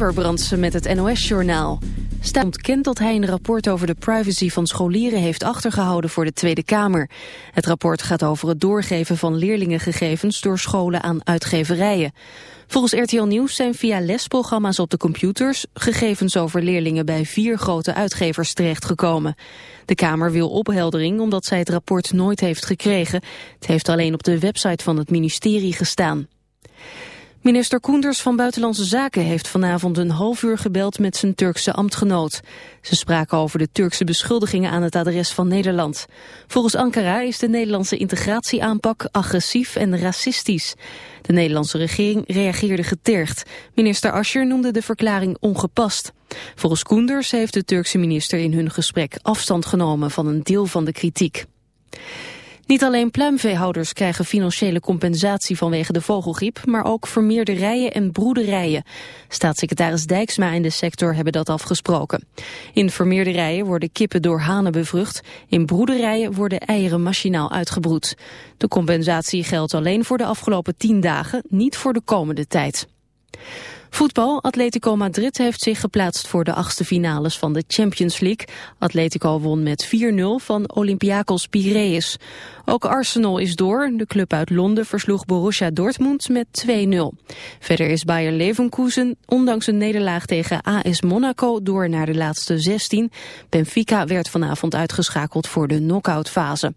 Amber met het NOS-journaal. Staat ontkent dat hij een rapport over de privacy van scholieren heeft achtergehouden voor de Tweede Kamer. Het rapport gaat over het doorgeven van leerlingengegevens door scholen aan uitgeverijen. Volgens RTL Nieuws zijn via lesprogramma's op de computers gegevens over leerlingen bij vier grote uitgevers terechtgekomen. De Kamer wil opheldering omdat zij het rapport nooit heeft gekregen. Het heeft alleen op de website van het ministerie gestaan. Minister Koenders van Buitenlandse Zaken heeft vanavond een half uur gebeld met zijn Turkse ambtgenoot. Ze spraken over de Turkse beschuldigingen aan het adres van Nederland. Volgens Ankara is de Nederlandse integratieaanpak agressief en racistisch. De Nederlandse regering reageerde getergd. Minister Ascher noemde de verklaring ongepast. Volgens Koenders heeft de Turkse minister in hun gesprek afstand genomen van een deel van de kritiek. Niet alleen pluimveehouders krijgen financiële compensatie vanwege de vogelgriep, maar ook vermeerderijen en broederijen. Staatssecretaris Dijksma en de sector hebben dat afgesproken. In vermeerderijen worden kippen door hanen bevrucht, in broederijen worden eieren machinaal uitgebroed. De compensatie geldt alleen voor de afgelopen tien dagen, niet voor de komende tijd. Voetbal, Atletico Madrid heeft zich geplaatst voor de achtste finales van de Champions League. Atletico won met 4-0 van Olympiakos Piraeus. Ook Arsenal is door. De club uit Londen versloeg Borussia Dortmund met 2-0. Verder is Bayer Leverkusen, ondanks een nederlaag tegen AS Monaco, door naar de laatste 16. Benfica werd vanavond uitgeschakeld voor de knock-outfase.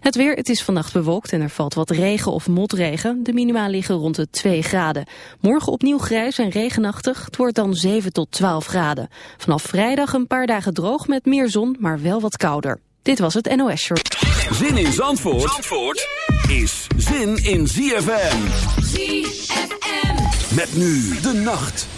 Het weer, het is vannacht bewolkt en er valt wat regen of motregen. De minima liggen rond de 2 graden. Morgen opnieuw grijs en regenachtig. Het wordt dan 7 tot 12 graden. Vanaf vrijdag een paar dagen droog met meer zon, maar wel wat kouder. Dit was het NOS Short. Zin in Zandvoort, Zandvoort is zin in ZFM. ZFM. Met nu de nacht.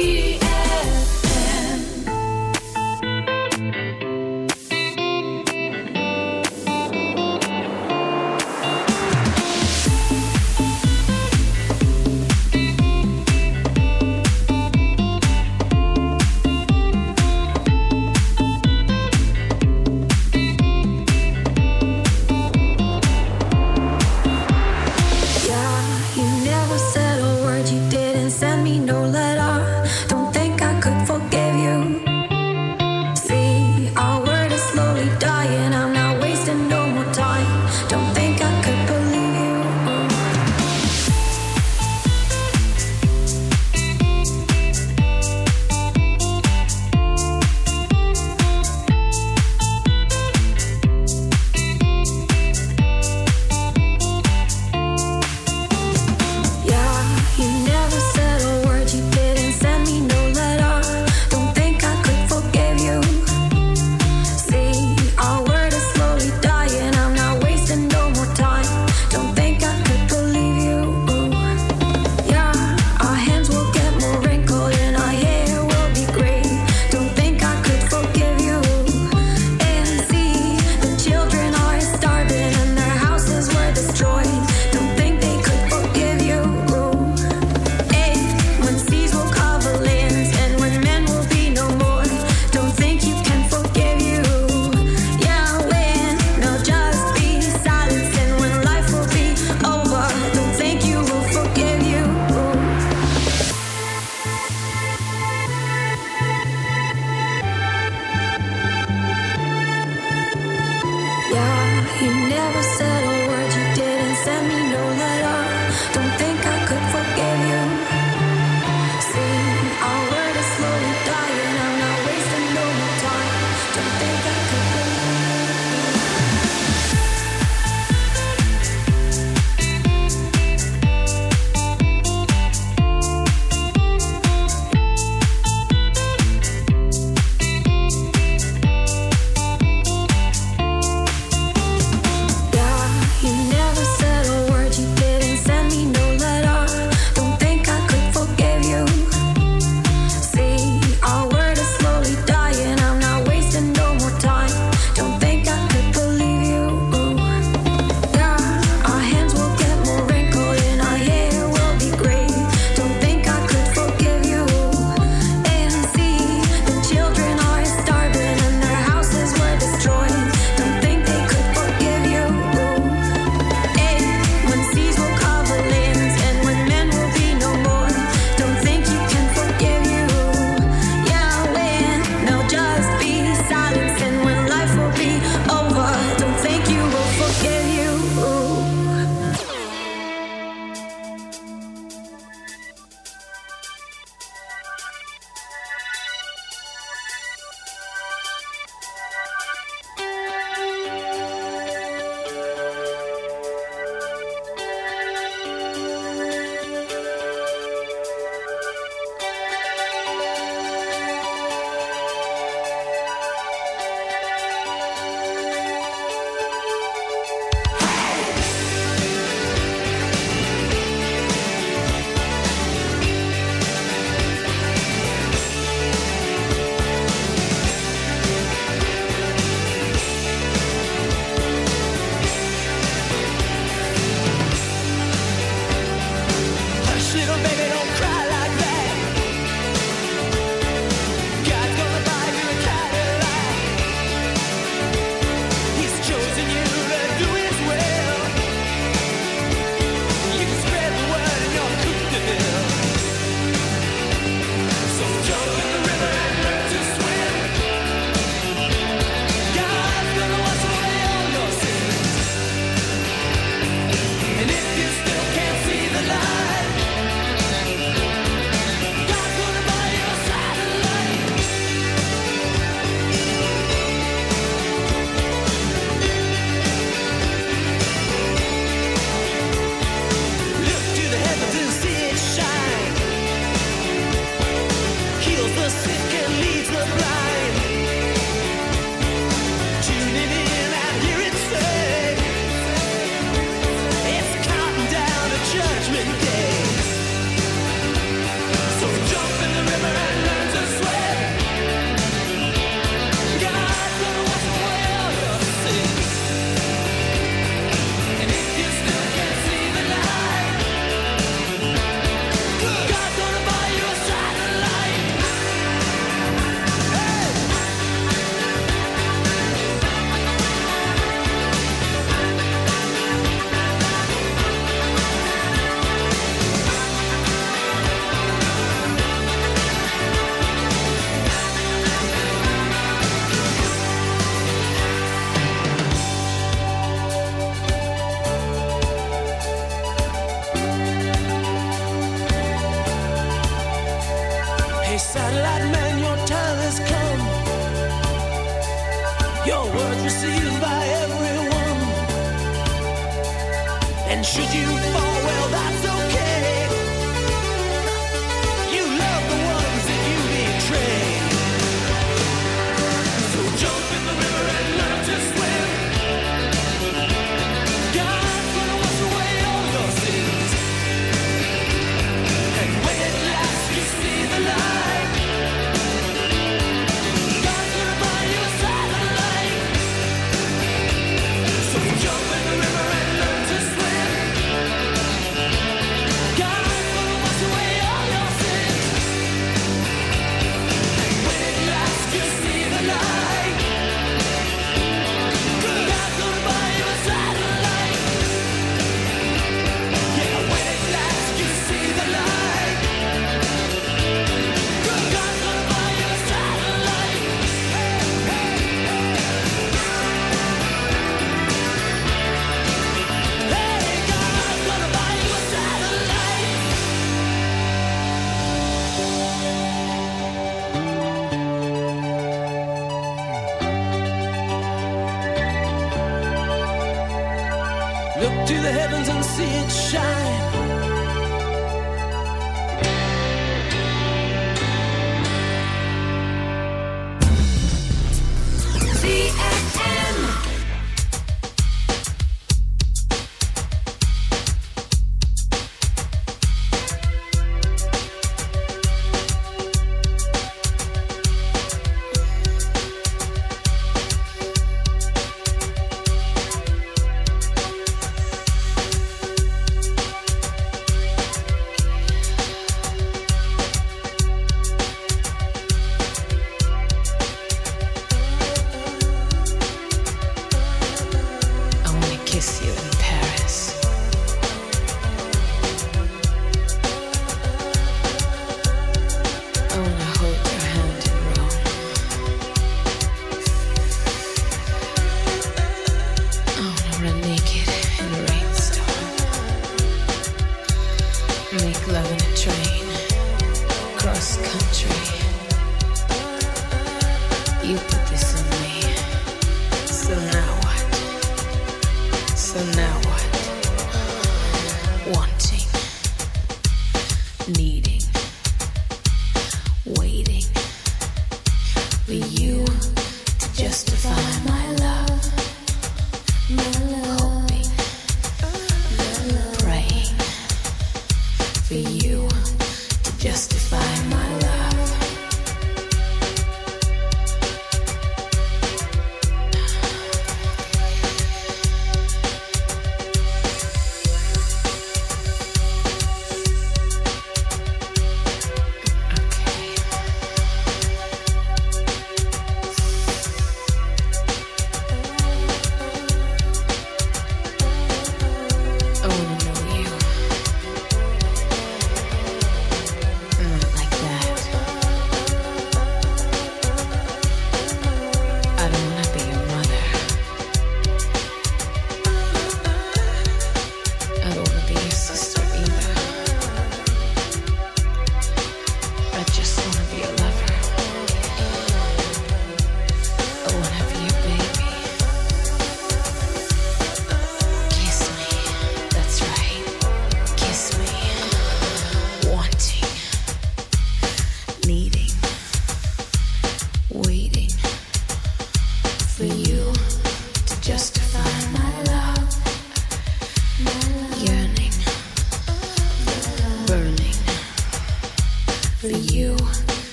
And should you fall,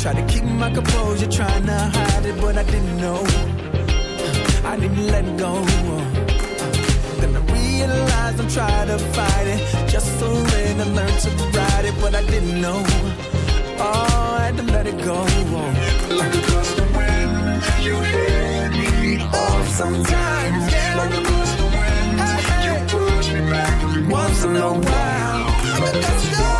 Try to keep my composure, trying to hide it, but I didn't know. I didn't let go. Then I realized I'm trying to fight it. Just learned I learned to ride it, but I didn't know. Oh, I had to let it go. Like a gust of wind, you hit me hard sometimes. Yeah. Like a gust of wind, hey. you push me back once in a while. But that's not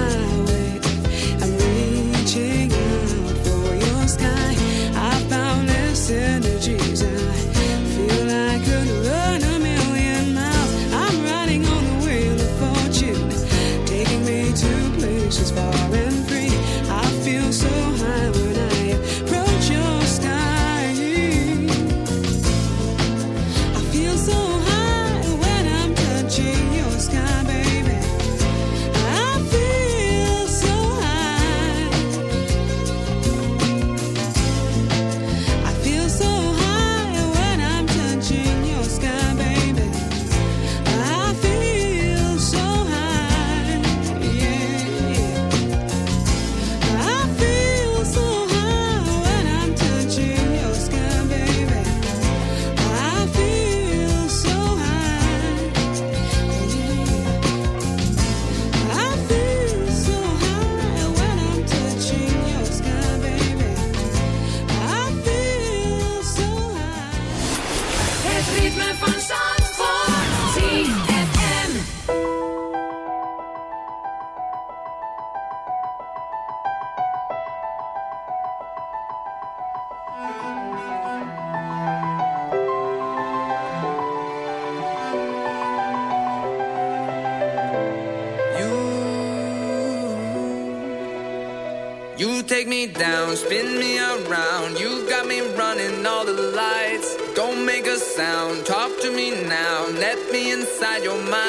inside your mind.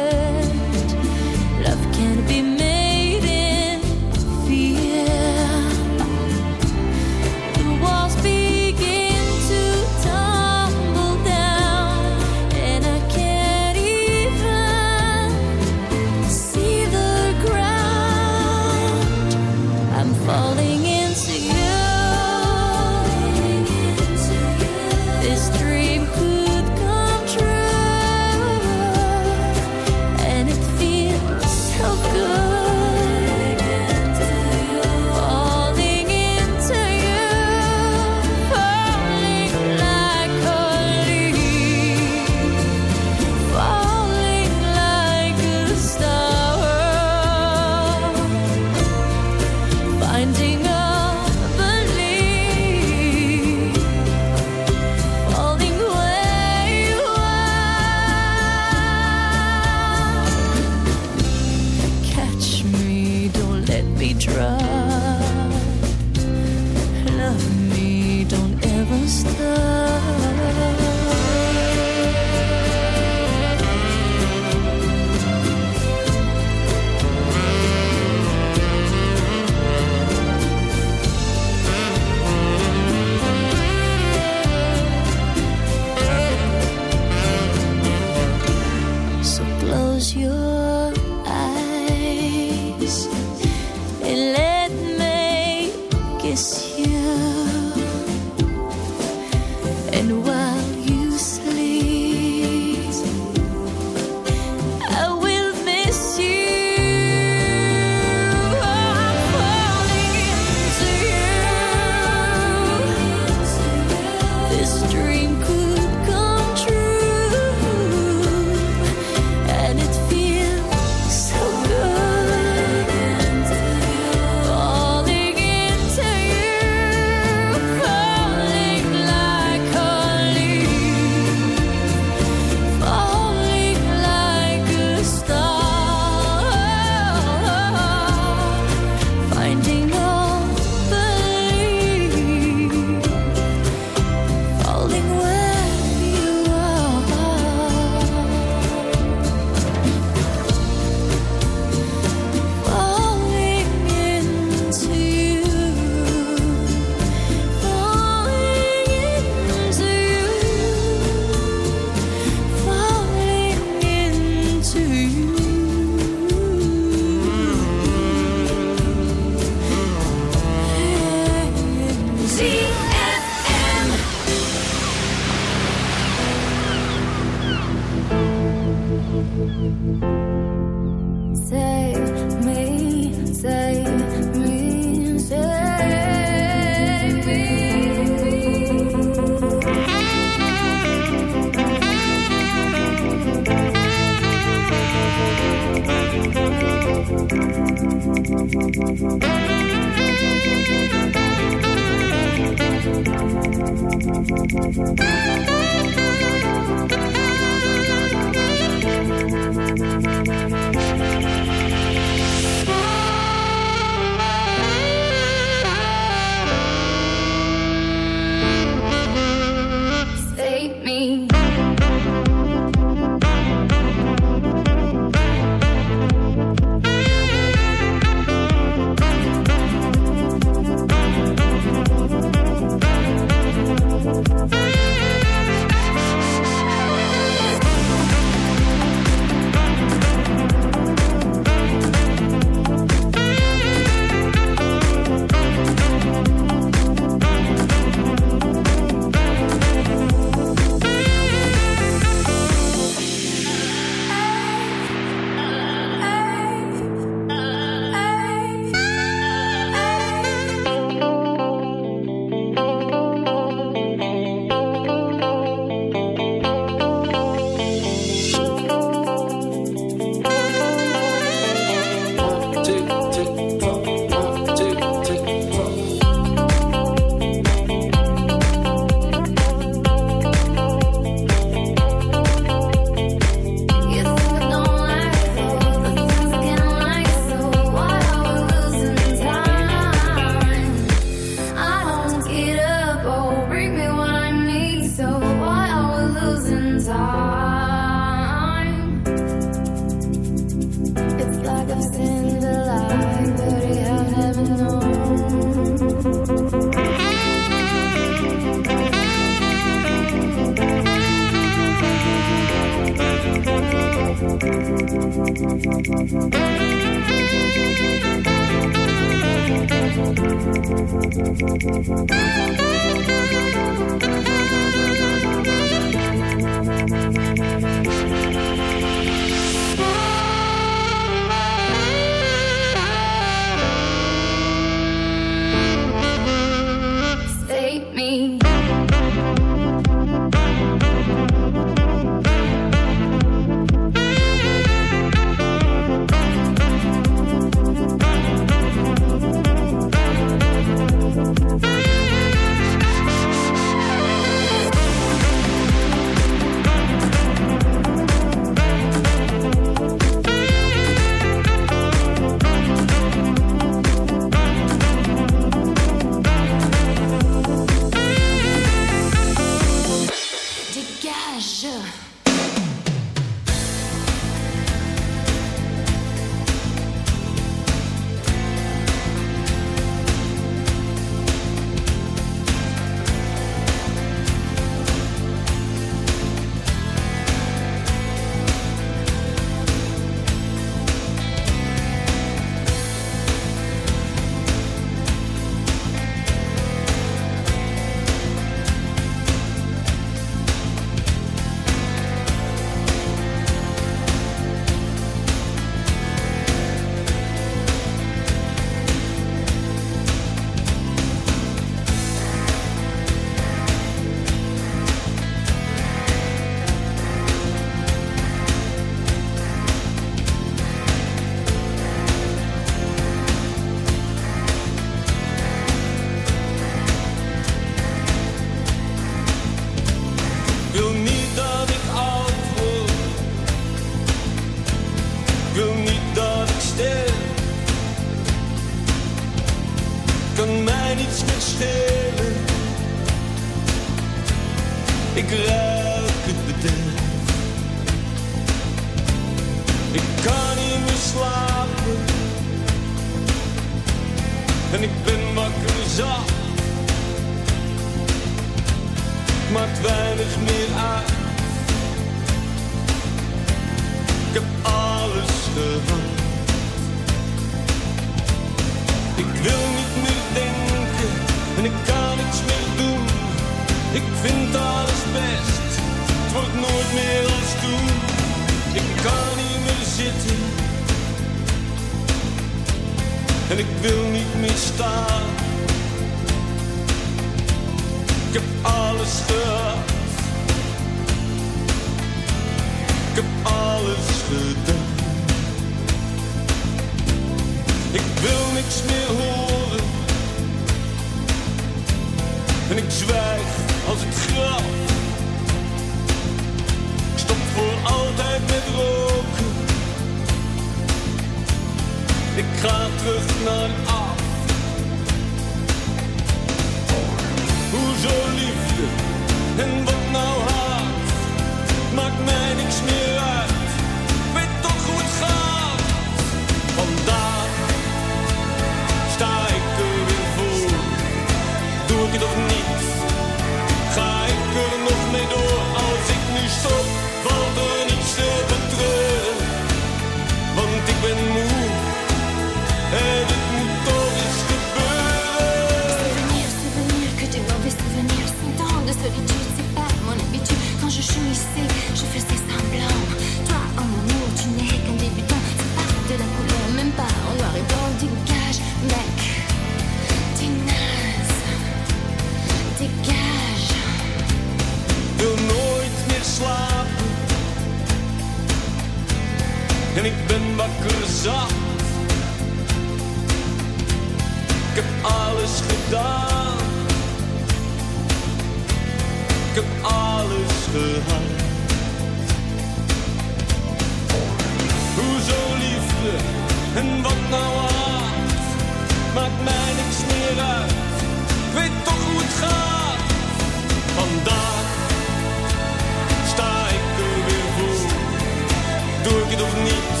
het of niet.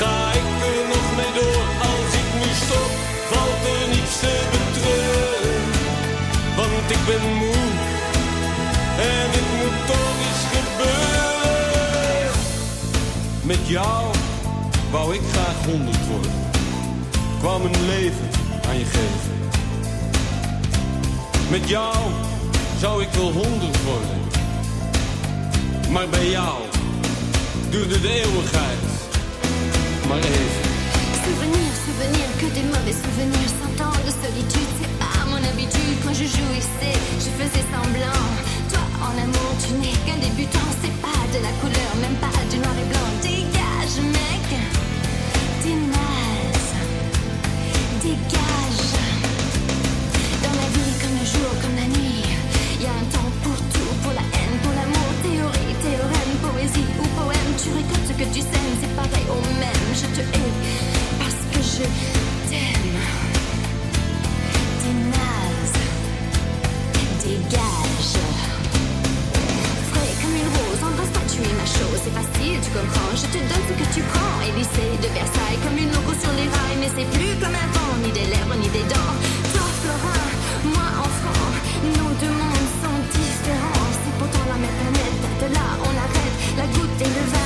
Ga ik er nog mee door, als ik nu stop, valt er niets te betreuren. Want ik ben moe, en dit moet toch eens gebeuren. Met jou wou ik graag honderd worden, kwam een leven aan je geven. Met jou zou ik wel honderd worden, maar bij jou Souvenirs, souvenirs, que des mauvais souvenirs. Cent ans de solitude, c'est pas mon habitude. Quand je jouissais, je faisais semblant. Toi, en amour, tu n'es qu'un débutant. C'est pas de la couleur, même pas du noir et blanc. Dégage, mec, t'es. Dégage. Tu sèmes, c'est pareil au même. Je te hais parce que je t'aime. T'es naze. Dégage. Frais comme une rose, embrasse-toi, tu es ma chose. C'est facile, tu comprends. Je te donne ce que tu prends. Élysée de Versailles, comme une loco sur les rails. Mais c'est plus comme avant, ni des lèvres, ni des dents. Toi, Florin, moi, enfant. Nos deux mondes sont différents. C'est pourtant la même planète. De là, on arrête. La goutte et le vase.